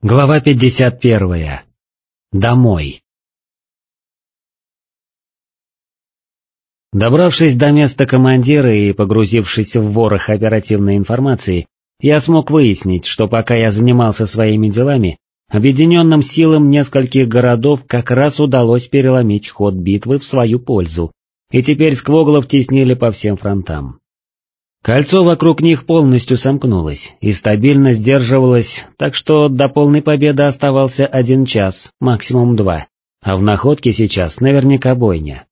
Глава 51. Домой. Добравшись до места командира и погрузившись в ворох оперативной информации, я смог выяснить, что пока я занимался своими делами, объединенным силам нескольких городов как раз удалось переломить ход битвы в свою пользу, и теперь сквоглов теснили по всем фронтам. Кольцо вокруг них полностью сомкнулось и стабильно сдерживалось, так что до полной победы оставался один час, максимум два, а в находке сейчас наверняка бойня.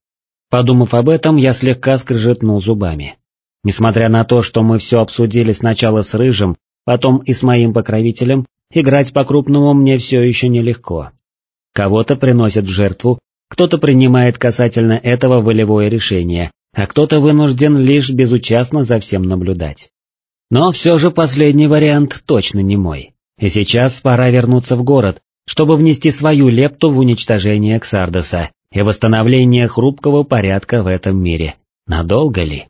Подумав об этом, я слегка скрежетнул зубами. Несмотря на то, что мы все обсудили сначала с Рыжим, потом и с моим покровителем, играть по-крупному мне все еще нелегко. Кого-то приносят в жертву, кто-то принимает касательно этого волевое решение, а кто-то вынужден лишь безучастно за всем наблюдать. Но все же последний вариант точно не мой. И сейчас пора вернуться в город, чтобы внести свою лепту в уничтожение Ксардоса и восстановление хрупкого порядка в этом мире. Надолго ли?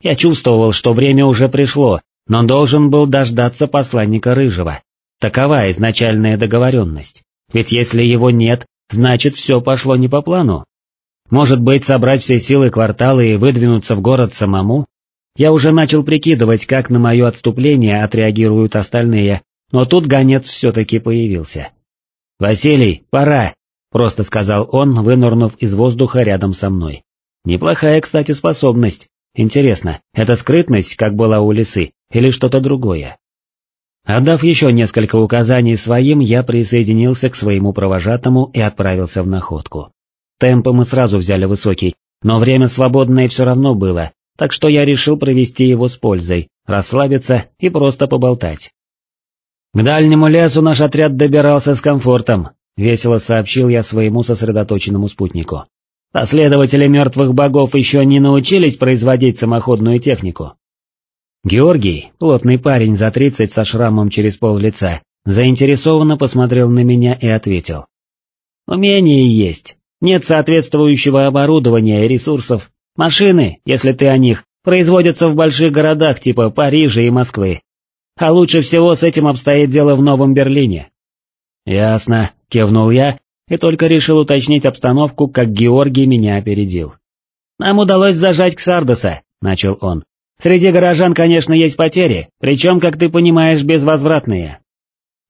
Я чувствовал, что время уже пришло, но должен был дождаться посланника Рыжего. Такова изначальная договоренность. Ведь если его нет, значит все пошло не по плану. Может быть, собрать все силы квартала и выдвинуться в город самому? Я уже начал прикидывать, как на мое отступление отреагируют остальные, но тут гонец все-таки появился. «Василий, пора!» — просто сказал он, вынырнув из воздуха рядом со мной. Неплохая, кстати, способность. Интересно, это скрытность, как была у лисы, или что-то другое? Отдав еще несколько указаний своим, я присоединился к своему провожатому и отправился в находку. Темпы мы сразу взяли высокий, но время свободное все равно было, так что я решил провести его с пользой, расслабиться и просто поболтать. К дальнему лесу наш отряд добирался с комфортом, весело сообщил я своему сосредоточенному спутнику. Последователи мертвых богов еще не научились производить самоходную технику. Георгий, плотный парень за тридцать со шрамом через пол лица, заинтересованно посмотрел на меня и ответил. Умение есть, нет соответствующего оборудования и ресурсов. Машины, если ты о них, производятся в больших городах типа Парижа и Москвы. А лучше всего с этим обстоит дело в Новом Берлине. Ясно, кивнул я и только решил уточнить обстановку, как Георгий меня опередил. Нам удалось зажать Ксардоса, начал он. Среди горожан, конечно, есть потери, причем, как ты понимаешь, безвозвратные.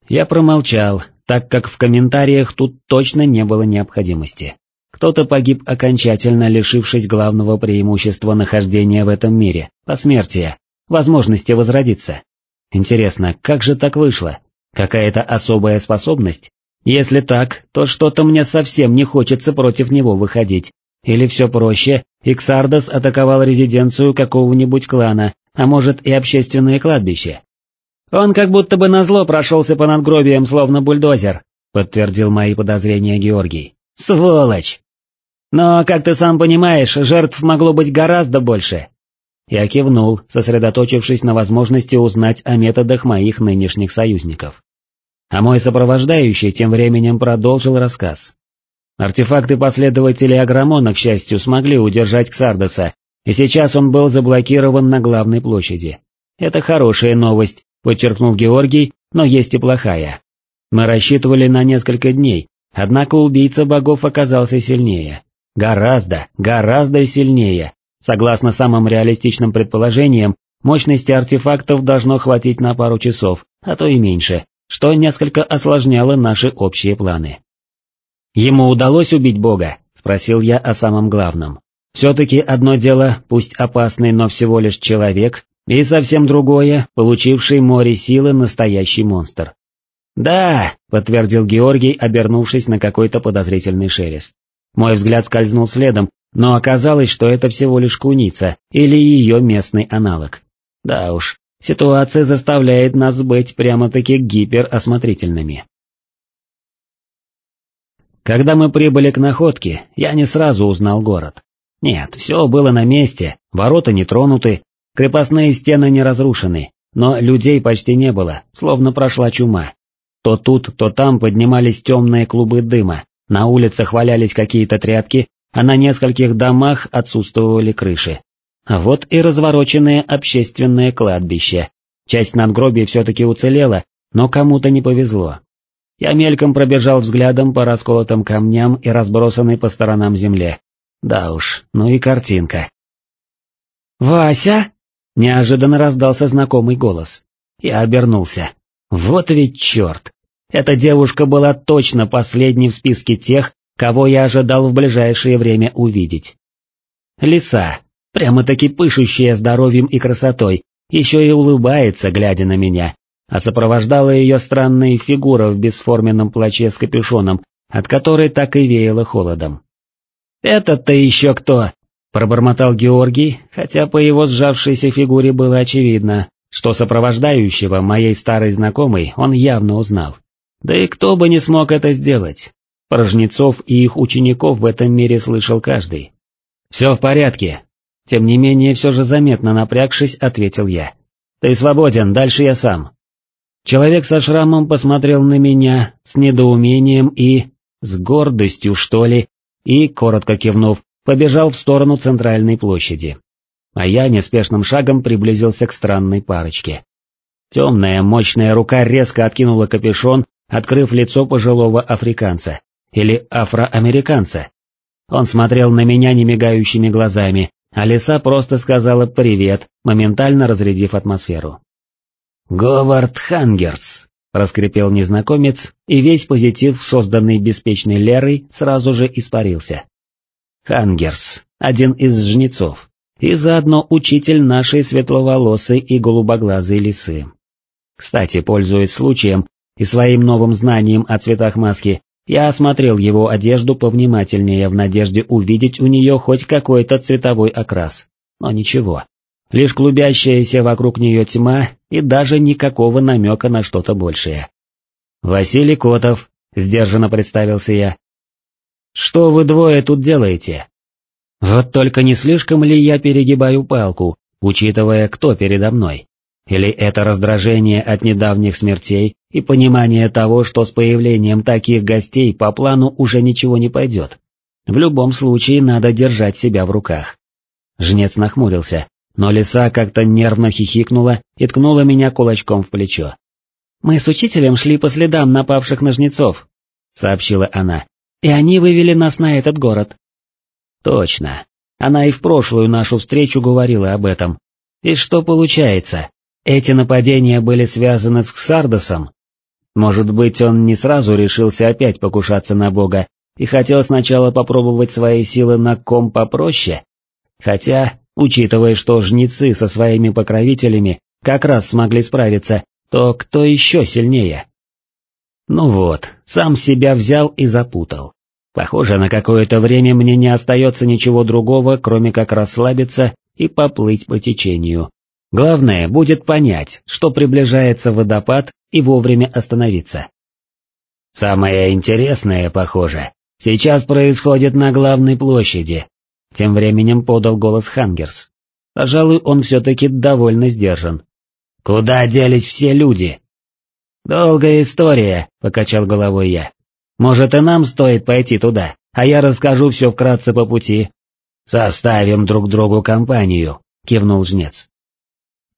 Я промолчал, так как в комментариях тут точно не было необходимости. Кто-то погиб окончательно, лишившись главного преимущества нахождения в этом мире, посмертия, возможности возродиться. Интересно, как же так вышло? Какая-то особая способность? Если так, то что-то мне совсем не хочется против него выходить. Или все проще, Иксардос атаковал резиденцию какого-нибудь клана, а может и общественное кладбище. Он как будто бы назло прошелся по надгробиям, словно бульдозер, подтвердил мои подозрения Георгий. Сволочь! Но, как ты сам понимаешь, жертв могло быть гораздо больше. Я кивнул, сосредоточившись на возможности узнать о методах моих нынешних союзников. А мой сопровождающий тем временем продолжил рассказ. Артефакты последователей Агромона, к счастью, смогли удержать Ксардоса, и сейчас он был заблокирован на главной площади. Это хорошая новость, подчеркнул Георгий, но есть и плохая. Мы рассчитывали на несколько дней, однако убийца богов оказался сильнее. Гораздо, гораздо сильнее. Согласно самым реалистичным предположениям, мощности артефактов должно хватить на пару часов, а то и меньше, что несколько осложняло наши общие планы. «Ему удалось убить бога?» — спросил я о самом главном. «Все-таки одно дело, пусть опасный, но всего лишь человек, и совсем другое, получивший море силы настоящий монстр. «Да», — подтвердил Георгий, обернувшись на какой-то подозрительный шелест. Мой взгляд скользнул следом, но оказалось, что это всего лишь куница или ее местный аналог. Да уж, ситуация заставляет нас быть прямо-таки гиперосмотрительными. Когда мы прибыли к находке, я не сразу узнал город. Нет, все было на месте, ворота не тронуты, Крепостные стены не разрушены, но людей почти не было, словно прошла чума. То тут, то там поднимались темные клубы дыма, на улицах валялись какие-то тряпки, а на нескольких домах отсутствовали крыши. А вот и развороченное общественное кладбище. Часть надгробий все-таки уцелела, но кому-то не повезло. Я мельком пробежал взглядом по расколотым камням и разбросанной по сторонам земле. Да уж, ну и картинка. «Вася?» — неожиданно раздался знакомый голос. Я обернулся. Вот ведь черт! Эта девушка была точно последней в списке тех, кого я ожидал в ближайшее время увидеть. Лиса, прямо-таки пышущая здоровьем и красотой, еще и улыбается, глядя на меня, а сопровождала ее странная фигура в бесформенном плаче с капюшоном, от которой так и веяло холодом. «Это-то еще кто?» — пробормотал Георгий, хотя по его сжавшейся фигуре было очевидно, что сопровождающего моей старой знакомой он явно узнал. Да и кто бы не смог это сделать. Про и их учеников в этом мире слышал каждый. «Все в порядке». Тем не менее, все же заметно напрягшись, ответил я. «Ты свободен, дальше я сам». Человек со шрамом посмотрел на меня с недоумением и... с гордостью, что ли, и, коротко кивнув, побежал в сторону центральной площади. А я неспешным шагом приблизился к странной парочке. Темная, мощная рука резко откинула капюшон, открыв лицо пожилого африканца, или афроамериканца. Он смотрел на меня немигающими глазами, а лиса просто сказала «привет», моментально разрядив атмосферу. «Говард Хангерс», — раскрепел незнакомец, и весь позитив, созданный беспечной Лерой, сразу же испарился. Хангерс, один из жнецов, и заодно учитель нашей светловолосой и голубоглазой лисы. Кстати, пользуясь случаем и своим новым знанием о цветах маски, я осмотрел его одежду повнимательнее в надежде увидеть у нее хоть какой-то цветовой окрас. Но ничего, лишь клубящаяся вокруг нее тьма и даже никакого намека на что-то большее. «Василий Котов», — сдержанно представился я. «Что вы двое тут делаете?» Вот только не слишком ли я перегибаю палку, учитывая, кто передо мной? Или это раздражение от недавних смертей и понимание того, что с появлением таких гостей по плану уже ничего не пойдет? В любом случае надо держать себя в руках. Жнец нахмурился, но лиса как-то нервно хихикнула и ткнула меня кулачком в плечо. «Мы с учителем шли по следам напавших на жнецов», — сообщила она, — «и они вывели нас на этот город». «Точно. Она и в прошлую нашу встречу говорила об этом. И что получается? Эти нападения были связаны с Ксардосом? Может быть, он не сразу решился опять покушаться на Бога и хотел сначала попробовать свои силы на ком попроще? Хотя Учитывая, что жнецы со своими покровителями как раз смогли справиться, то кто еще сильнее? Ну вот, сам себя взял и запутал. Похоже, на какое-то время мне не остается ничего другого, кроме как расслабиться и поплыть по течению. Главное будет понять, что приближается водопад и вовремя остановиться. Самое интересное, похоже, сейчас происходит на главной площади, тем временем подал голос Хангерс. Пожалуй, он все-таки довольно сдержан. «Куда делись все люди?» «Долгая история», — покачал головой я. «Может, и нам стоит пойти туда, а я расскажу все вкратце по пути». «Составим друг другу компанию», — кивнул жнец.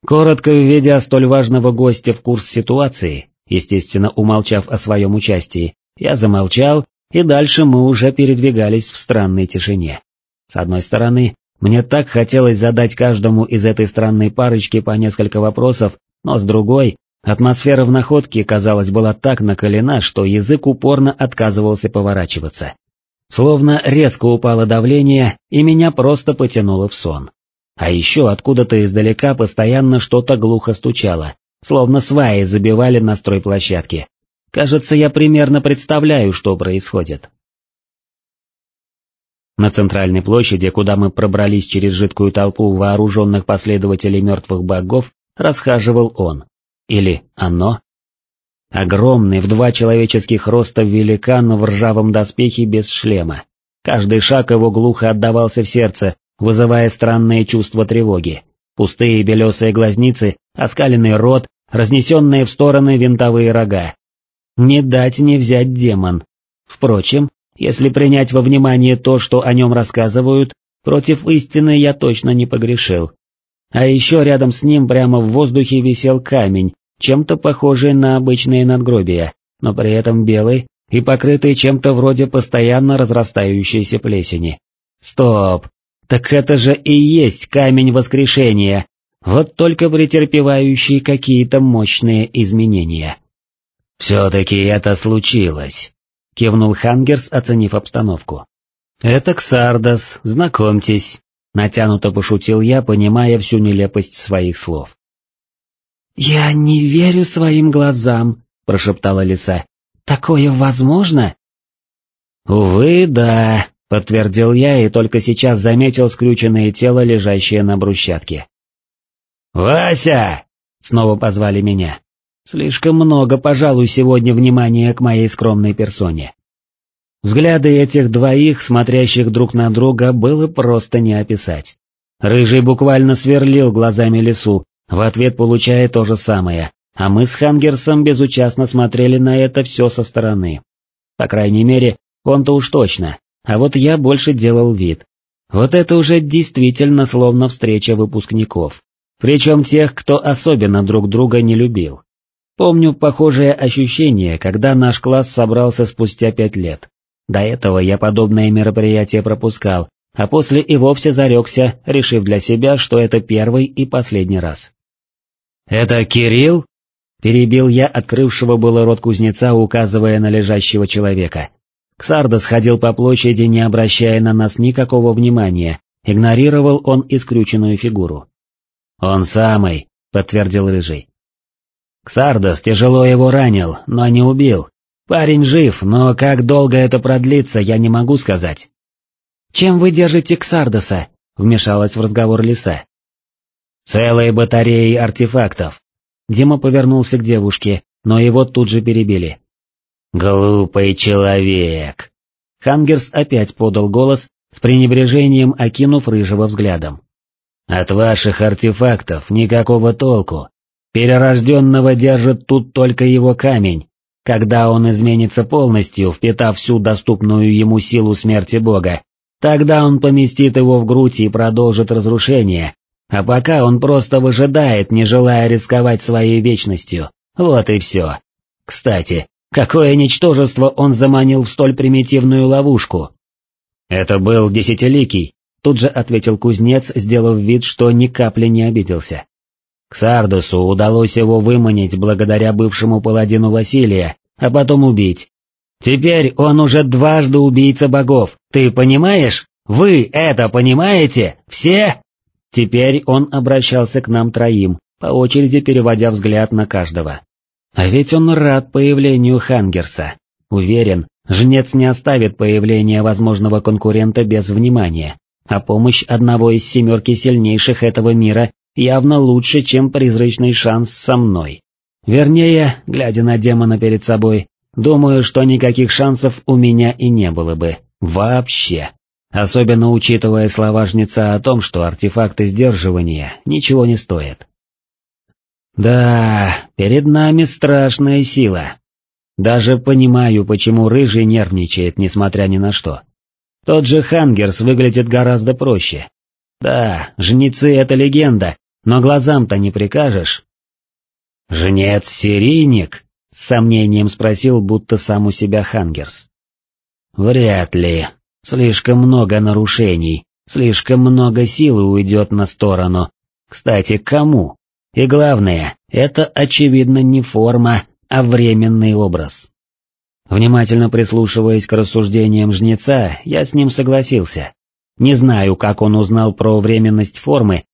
Коротко введя столь важного гостя в курс ситуации, естественно умолчав о своем участии, я замолчал, и дальше мы уже передвигались в странной тишине. С одной стороны, мне так хотелось задать каждому из этой странной парочки по несколько вопросов, но с другой, атмосфера в находке, казалось, была так накалена, что язык упорно отказывался поворачиваться. Словно резко упало давление, и меня просто потянуло в сон. А еще откуда-то издалека постоянно что-то глухо стучало, словно сваи забивали на стройплощадке. Кажется, я примерно представляю, что происходит. На центральной площади, куда мы пробрались через жидкую толпу вооруженных последователей мертвых богов, расхаживал он. Или оно? Огромный в два человеческих роста великан в ржавом доспехе без шлема. Каждый шаг его глухо отдавался в сердце, вызывая странные чувства тревоги. Пустые белесые глазницы, оскаленный рот, разнесенные в стороны винтовые рога. Не дать не взять демон. Впрочем, если принять во внимание то, что о нем рассказывают, против истины я точно не погрешил. А еще рядом с ним прямо в воздухе висел камень, чем-то похожий на обычные надгробия, но при этом белый и покрытый чем-то вроде постоянно разрастающейся плесени. Стоп, так это же и есть камень воскрешения, вот только претерпевающий какие-то мощные изменения. «Все-таки это случилось», — кивнул Хангерс, оценив обстановку. «Это Ксардос, знакомьтесь», — натянуто пошутил я, понимая всю нелепость своих слов. «Я не верю своим глазам», — прошептала лиса. «Такое возможно?» «Увы, да», — подтвердил я и только сейчас заметил скрюченное тело, лежащее на брусчатке. «Вася!» — снова позвали меня. Слишком много, пожалуй, сегодня внимания к моей скромной персоне. Взгляды этих двоих, смотрящих друг на друга, было просто не описать. Рыжий буквально сверлил глазами лесу, в ответ получая то же самое, а мы с Хангерсом безучастно смотрели на это все со стороны. По крайней мере, он-то уж точно, а вот я больше делал вид. Вот это уже действительно словно встреча выпускников. Причем тех, кто особенно друг друга не любил. Помню похожее ощущение, когда наш класс собрался спустя пять лет. До этого я подобное мероприятие пропускал, а после и вовсе зарекся, решив для себя, что это первый и последний раз. «Это Кирилл?» Перебил я открывшего было рот кузнеца, указывая на лежащего человека. Ксардос ходил по площади, не обращая на нас никакого внимания, игнорировал он искрюченную фигуру. «Он самый», — подтвердил Рыжий. «Ксардос тяжело его ранил, но не убил. Парень жив, но как долго это продлится, я не могу сказать». «Чем вы держите Ксардоса?» — вмешалась в разговор Лиса. «Целые батареи артефактов». Дима повернулся к девушке, но его тут же перебили. «Глупый человек!» Хангерс опять подал голос, с пренебрежением окинув рыжего взглядом. От ваших артефактов никакого толку. Перерожденного держит тут только его камень. Когда он изменится полностью, впитав всю доступную ему силу смерти бога, тогда он поместит его в грудь и продолжит разрушение, а пока он просто выжидает, не желая рисковать своей вечностью. Вот и все. Кстати, какое ничтожество он заманил в столь примитивную ловушку? Это был Десятиликий, Тут же ответил кузнец, сделав вид, что ни капли не обиделся. К Сардусу удалось его выманить благодаря бывшему паладину Василия, а потом убить. Теперь он уже дважды убийца богов, ты понимаешь? Вы это понимаете? Все? Теперь он обращался к нам троим, по очереди переводя взгляд на каждого. А ведь он рад появлению Хангерса. Уверен, жнец не оставит появление возможного конкурента без внимания, а помощь одного из семерки сильнейших этого мира явно лучше, чем призрачный шанс со мной. Вернее, глядя на демона перед собой, думаю, что никаких шансов у меня и не было бы. Вообще. Особенно учитывая слова жнеца о том, что артефакты сдерживания ничего не стоят. Да, перед нами страшная сила. Даже понимаю, почему Рыжий нервничает, несмотря ни на что. Тот же Хангерс выглядит гораздо проще. Да, жнецы — это легенда, но глазам-то не прикажешь. «Жнец-серийник?» — с сомнением спросил, будто сам у себя Хангерс. «Вряд ли. Слишком много нарушений, слишком много силы уйдет на сторону. Кстати, кому? И главное, это очевидно не форма, а временный образ. Внимательно прислушиваясь к рассуждениям жнеца, я с ним согласился. Не знаю, как он узнал про временность формы,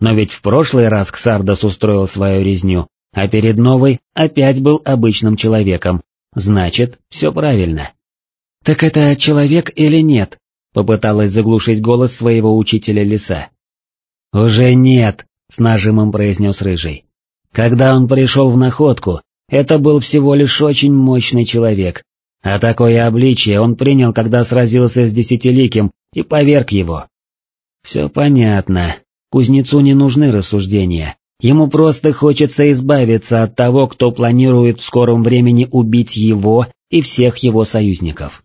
но ведь в прошлый раз Ксардос устроил свою резню, а перед новой опять был обычным человеком, значит, все правильно. «Так это человек или нет?» — попыталась заглушить голос своего учителя лиса. «Уже нет», — с нажимом произнес Рыжий. «Когда он пришел в находку, это был всего лишь очень мощный человек, а такое обличие он принял, когда сразился с Десятиликим и поверг его. Все понятно, кузнецу не нужны рассуждения, ему просто хочется избавиться от того, кто планирует в скором времени убить его и всех его союзников.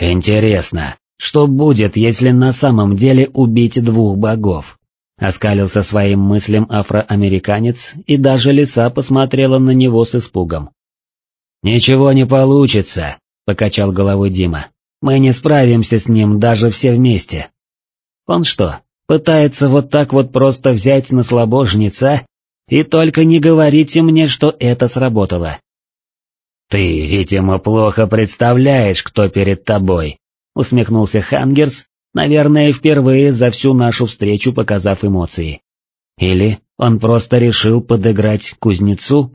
Интересно, что будет, если на самом деле убить двух богов? Оскалился своим мыслям афроамериканец, и даже лиса посмотрела на него с испугом. «Ничего не получится», — покачал головой Дима. «Мы не справимся с ним даже все вместе». «Он что, пытается вот так вот просто взять на слабо жнеца? И только не говорите мне, что это сработало». «Ты, видимо, плохо представляешь, кто перед тобой», — усмехнулся Хангерс, наверное, впервые за всю нашу встречу показав эмоции. Или он просто решил подыграть кузнецу?